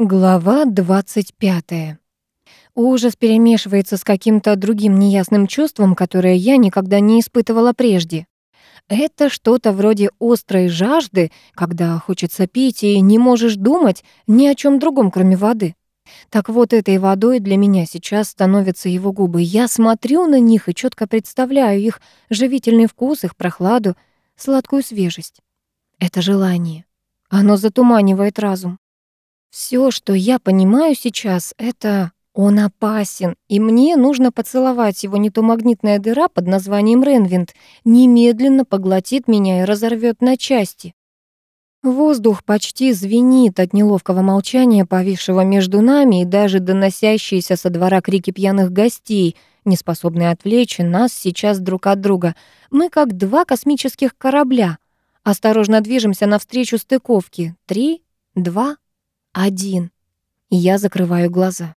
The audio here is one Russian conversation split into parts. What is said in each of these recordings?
Глава 25. Ужас перемешивается с каким-то другим неясным чувством, которое я никогда не испытывала прежде. Это что-то вроде острой жажды, когда хочется пить и не можешь думать ни о чем другом, кроме воды. Так вот, этой водой для меня сейчас становятся его губы. Я смотрю на них и четко представляю их живительный вкус, их прохладу, сладкую свежесть. Это желание. Оно затуманивает разум. Все, что я понимаю сейчас, это он опасен, и мне нужно поцеловать его не то магнитная дыра под названием Ренвинд немедленно поглотит меня и разорвет на части. Воздух почти звенит от неловкого молчания, повисшего между нами, и даже доносящиеся со двора крики пьяных гостей, не способные отвлечь нас сейчас друг от друга. Мы как два космических корабля. Осторожно движемся навстречу стыковке. Три, два, один. Я закрываю глаза.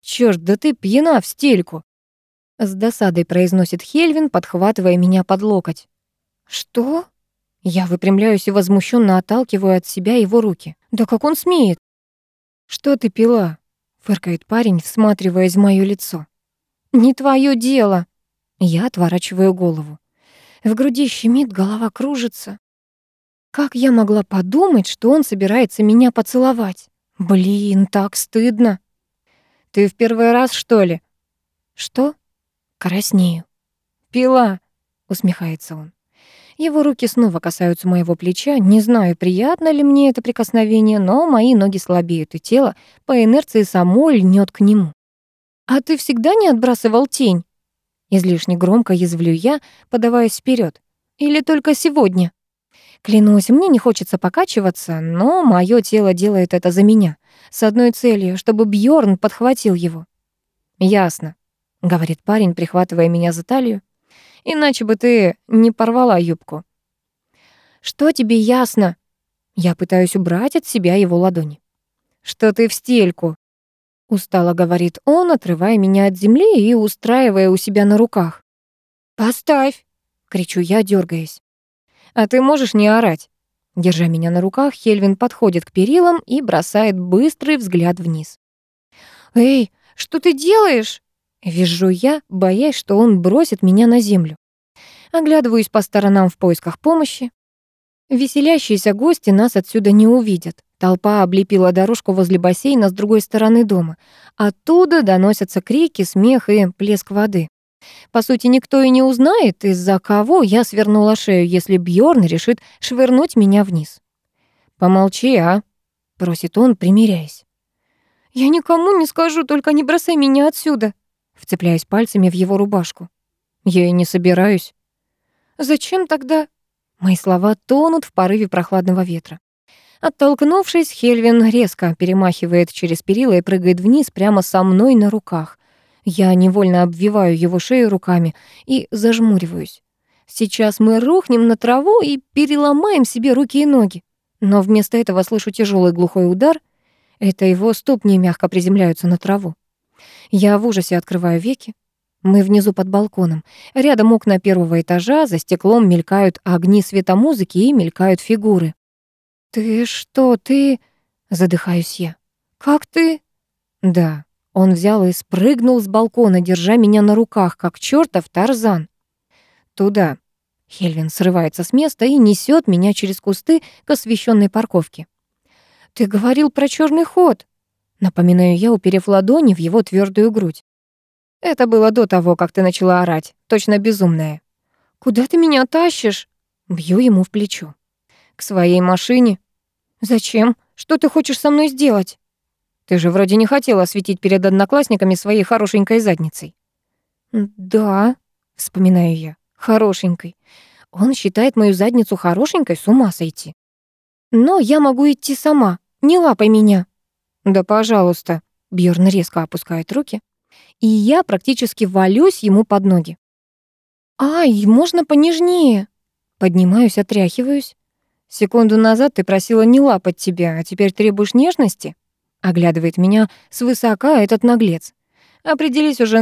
Чёрт, да ты пьяна в стельку!» С досадой произносит Хельвин, подхватывая меня под локоть. «Что?» Я выпрямляюсь и возмущенно отталкиваю от себя его руки. «Да как он смеет?» «Что ты пила?» — фыркает парень, всматриваясь в моё лицо. «Не твое дело!» Я отворачиваю голову. В груди щемит, голова кружится. Как я могла подумать, что он собирается меня поцеловать? Блин, так стыдно. Ты в первый раз, что ли? Что? Краснею. Пила, усмехается он. Его руки снова касаются моего плеча. Не знаю, приятно ли мне это прикосновение, но мои ноги слабеют, и тело по инерции само льнет к нему. «А ты всегда не отбрасывал тень?» Излишне громко язвлю я, подаваясь вперед. «Или только сегодня?» Клянусь, мне не хочется покачиваться, но мое тело делает это за меня, с одной целью, чтобы Бьорн подхватил его. «Ясно», — говорит парень, прихватывая меня за талию. «Иначе бы ты не порвала юбку». «Что тебе ясно?» Я пытаюсь убрать от себя его ладони. «Что ты в стельку?» Устало говорит он, отрывая меня от земли и устраивая у себя на руках. «Поставь!» — кричу я, дергаясь. А ты можешь не орать?» Держа меня на руках, Хельвин подходит к перилам и бросает быстрый взгляд вниз. «Эй, что ты делаешь?» Вижу я, боясь, что он бросит меня на землю. Оглядываюсь по сторонам в поисках помощи. Веселящиеся гости нас отсюда не увидят. Толпа облепила дорожку возле бассейна с другой стороны дома. Оттуда доносятся крики, смех и плеск воды. По сути, никто и не узнает, из-за кого я свернула шею, если Бьорн решит швырнуть меня вниз. «Помолчи, а?» — просит он, примиряясь. «Я никому не скажу, только не бросай меня отсюда», — вцепляясь пальцами в его рубашку. «Я и не собираюсь». «Зачем тогда?» Мои слова тонут в порыве прохладного ветра. Оттолкнувшись, Хельвин резко перемахивает через перила и прыгает вниз прямо со мной на руках. Я невольно обвиваю его шею руками и зажмуриваюсь. Сейчас мы рухнем на траву и переломаем себе руки и ноги. Но вместо этого слышу тяжелый глухой удар. Это его ступни мягко приземляются на траву. Я в ужасе открываю веки. Мы внизу под балконом. Рядом окна первого этажа, за стеклом мелькают огни светомузыки и мелькают фигуры. «Ты что, ты...» — задыхаюсь я. «Как ты...» «Да, он взял и спрыгнул с балкона, держа меня на руках, как чертов Тарзан. «Туда». Хельвин срывается с места и несет меня через кусты к освещенной парковке. «Ты говорил про черный ход», — напоминаю я, уперев ладони в его твердую грудь. «Это было до того, как ты начала орать, точно безумная». «Куда ты меня тащишь?» Бью ему в плечо. «К своей машине». «Зачем? Что ты хочешь со мной сделать?» Ты же вроде не хотела светить перед одноклассниками своей хорошенькой задницей. Да, вспоминаю я, хорошенькой. Он считает мою задницу хорошенькой, с ума сойти. Но я могу идти сама, не лапай меня. Да, пожалуйста. Бьорн резко опускает руки, и я практически валюсь ему под ноги. «Ай, можно понежнее?» Поднимаюсь, отряхиваюсь. Секунду назад ты просила не лапать тебя, а теперь требуешь нежности? Оглядывает меня свысока этот наглец. Определись уже,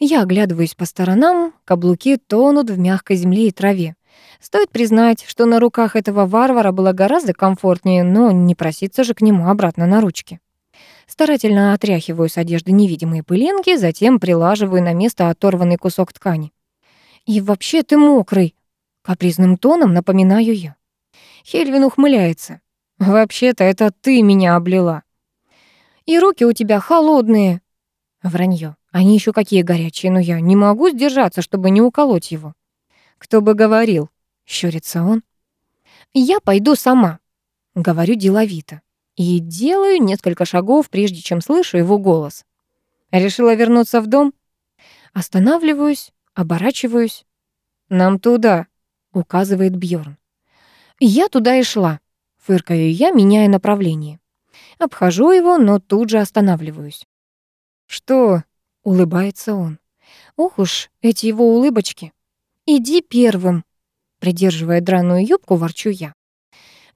Я оглядываюсь по сторонам, каблуки тонут в мягкой земле и траве. Стоит признать, что на руках этого варвара было гораздо комфортнее, но не проситься же к нему обратно на ручки. Старательно отряхиваю с одежды невидимые пылинки, затем прилаживаю на место оторванный кусок ткани. «И вообще ты мокрый», — капризным тоном напоминаю я. Хельвин ухмыляется. «Вообще-то это ты меня облила». «И руки у тебя холодные». Вранье. Они еще какие горячие, но я не могу сдержаться, чтобы не уколоть его. «Кто бы говорил?» — щурится он. «Я пойду сама», — говорю деловито. И делаю несколько шагов, прежде чем слышу его голос. Решила вернуться в дом? Останавливаюсь, оборачиваюсь. «Нам туда», — указывает Бьорн. «Я туда и шла», — фыркаю я, меняя направление. Обхожу его, но тут же останавливаюсь. «Что?» — улыбается он. «Ох уж эти его улыбочки!» «Иди первым!» Придерживая драную юбку, ворчу я.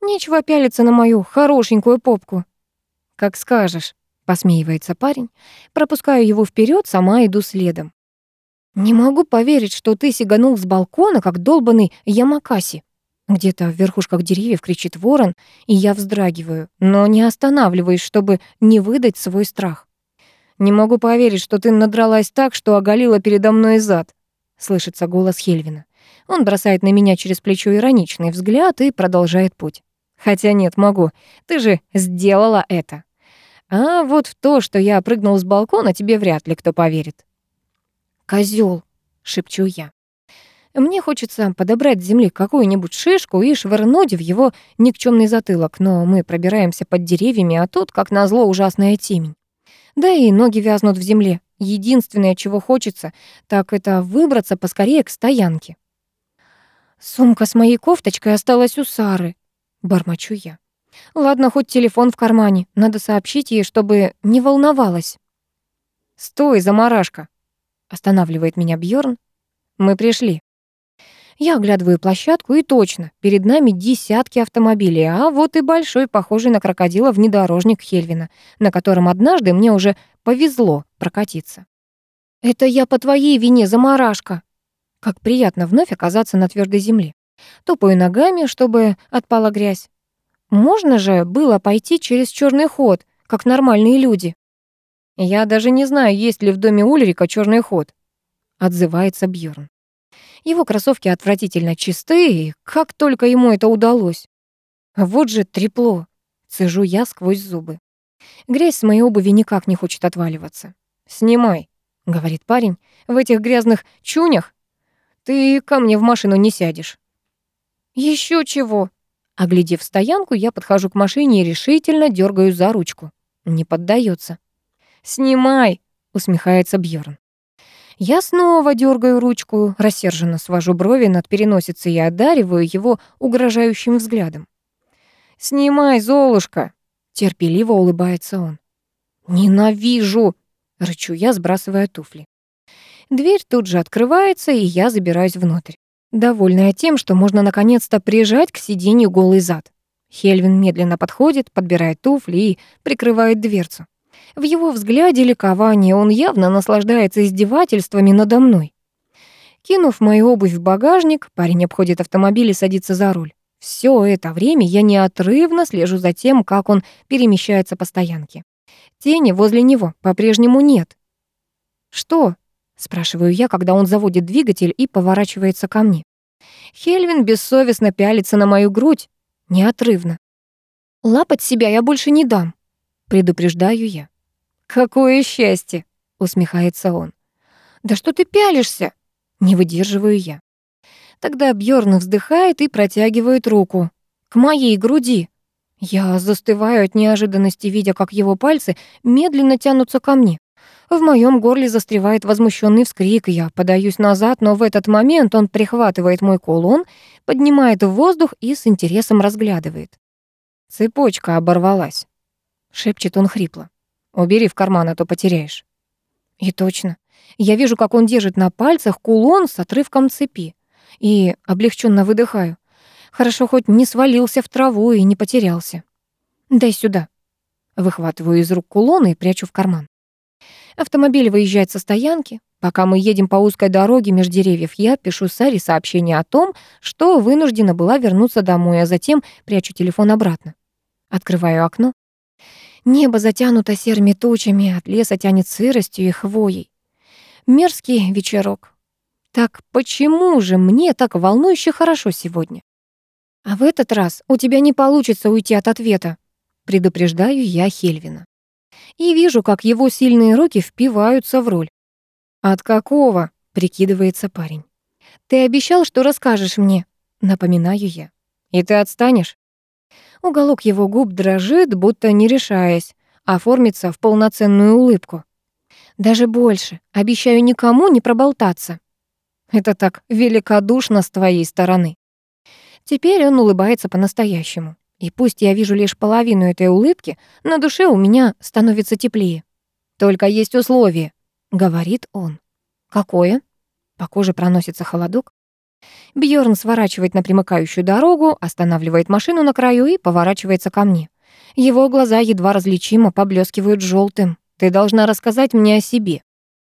Нечего пялиться на мою хорошенькую попку. Как скажешь, посмеивается парень. Пропускаю его вперед, сама иду следом. Не могу поверить, что ты сиганул с балкона, как долбанный Ямакаси. Где-то в верхушках деревьев кричит ворон, и я вздрагиваю, но не останавливаюсь, чтобы не выдать свой страх. «Не могу поверить, что ты надралась так, что оголила передо мной зад», — слышится голос Хельвина. Он бросает на меня через плечо ироничный взгляд и продолжает путь. Хотя нет, могу. Ты же сделала это. А вот в то, что я прыгнул с балкона, тебе вряд ли кто поверит. Козёл, шепчу я. Мне хочется подобрать с земли какую-нибудь шишку и швырнуть в его никчемный затылок, но мы пробираемся под деревьями, а тут, как назло, ужасная темень. Да и ноги вязнут в земле. Единственное, чего хочется, так это выбраться поскорее к стоянке. Сумка с моей кофточкой осталась у Сары, бормочу я. Ладно, хоть телефон в кармане. Надо сообщить ей, чтобы не волновалась. Стой, заморашка, останавливает меня Бьорн. Мы пришли. Я оглядываю площадку, и точно, перед нами десятки автомобилей, а вот и большой, похожий на крокодила, внедорожник Хельвина, на котором однажды мне уже повезло прокатиться. «Это я по твоей вине, заморашка!» Как приятно вновь оказаться на твердой земле. Топаю ногами, чтобы отпала грязь. Можно же было пойти через черный ход, как нормальные люди. Я даже не знаю, есть ли в доме Ульрика черный ход, отзывается Бьорн. Его кроссовки отвратительно чистые, как только ему это удалось. Вот же трепло, цежу я сквозь зубы. Грязь с моей обуви никак не хочет отваливаться. «Снимай», — говорит парень, — «в этих грязных чунях ты ко мне в машину не сядешь». Еще чего?» Оглядев стоянку, я подхожу к машине и решительно дергаю за ручку. Не поддается. «Снимай!» — усмехается Бьорн. Я снова дергаю ручку, рассерженно свожу брови над переносицей и одариваю его угрожающим взглядом. «Снимай, Золушка!» — терпеливо улыбается он. «Ненавижу!» — рычу я, сбрасывая туфли. Дверь тут же открывается, и я забираюсь внутрь довольная тем, что можно наконец-то прижать к сиденью голый зад. Хельвин медленно подходит, подбирает туфли и прикрывает дверцу. В его взгляде ликование, он явно наслаждается издевательствами надо мной. Кинув мою обувь в багажник, парень обходит автомобиль и садится за руль. Все это время я неотрывно слежу за тем, как он перемещается по стоянке. Тени возле него по-прежнему нет. «Что?» Спрашиваю я, когда он заводит двигатель и поворачивается ко мне. Хельвин бессовестно пялится на мою грудь, неотрывно. «Лапать себя я больше не дам», — предупреждаю я. «Какое счастье!» — усмехается он. «Да что ты пялишься?» — не выдерживаю я. Тогда Бьорн вздыхает и протягивает руку. К моей груди. Я застываю от неожиданности, видя, как его пальцы медленно тянутся ко мне. В моем горле застревает возмущенный вскрик, я подаюсь назад, но в этот момент он прихватывает мой кулон, поднимает в воздух и с интересом разглядывает. «Цепочка оборвалась», — шепчет он хрипло. «Убери в карман, а то потеряешь». И точно. Я вижу, как он держит на пальцах кулон с отрывком цепи. И облегченно выдыхаю. Хорошо, хоть не свалился в траву и не потерялся. «Дай сюда». Выхватываю из рук кулон и прячу в карман. Автомобиль выезжает со стоянки. Пока мы едем по узкой дороге между деревьев, я пишу Саре сообщение о том, что вынуждена была вернуться домой, а затем прячу телефон обратно. Открываю окно. Небо затянуто серыми тучами, от леса тянет сыростью и хвоей. Мерзкий вечерок. Так почему же мне так волнующе хорошо сегодня? А в этот раз у тебя не получится уйти от ответа, предупреждаю я Хельвина. И вижу, как его сильные руки впиваются в руль. От какого? прикидывается парень. Ты обещал, что расскажешь мне, напоминаю я. И ты отстанешь? Уголок его губ дрожит, будто не решаясь оформиться в полноценную улыбку. Даже больше. Обещаю никому не проболтаться. Это так великодушно с твоей стороны. Теперь он улыбается по-настоящему. И пусть я вижу лишь половину этой улыбки, на душе у меня становится теплее. «Только есть условие», — говорит он. «Какое?» По коже проносится холодок. Бьорн сворачивает на примыкающую дорогу, останавливает машину на краю и поворачивается ко мне. Его глаза едва различимо поблескивают желтым. «Ты должна рассказать мне о себе».